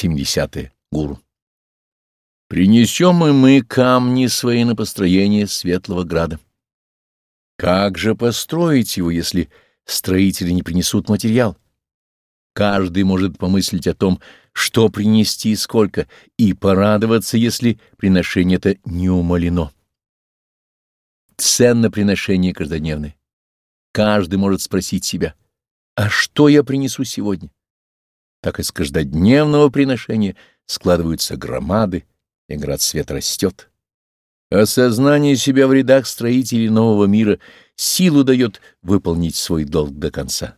70. -е. Гуру. Принесем и мы камни свои на построение светлого града. Как же построить его, если строители не принесут материал? Каждый может помыслить о том, что принести и сколько, и порадоваться, если приношение это не умолено. Ценно приношение каждодневное. Каждый может спросить себя, а что я принесу сегодня? Так из каждодневного приношения складываются громады, и град свет растет. Осознание себя в рядах строителей нового мира силу дает выполнить свой долг до конца.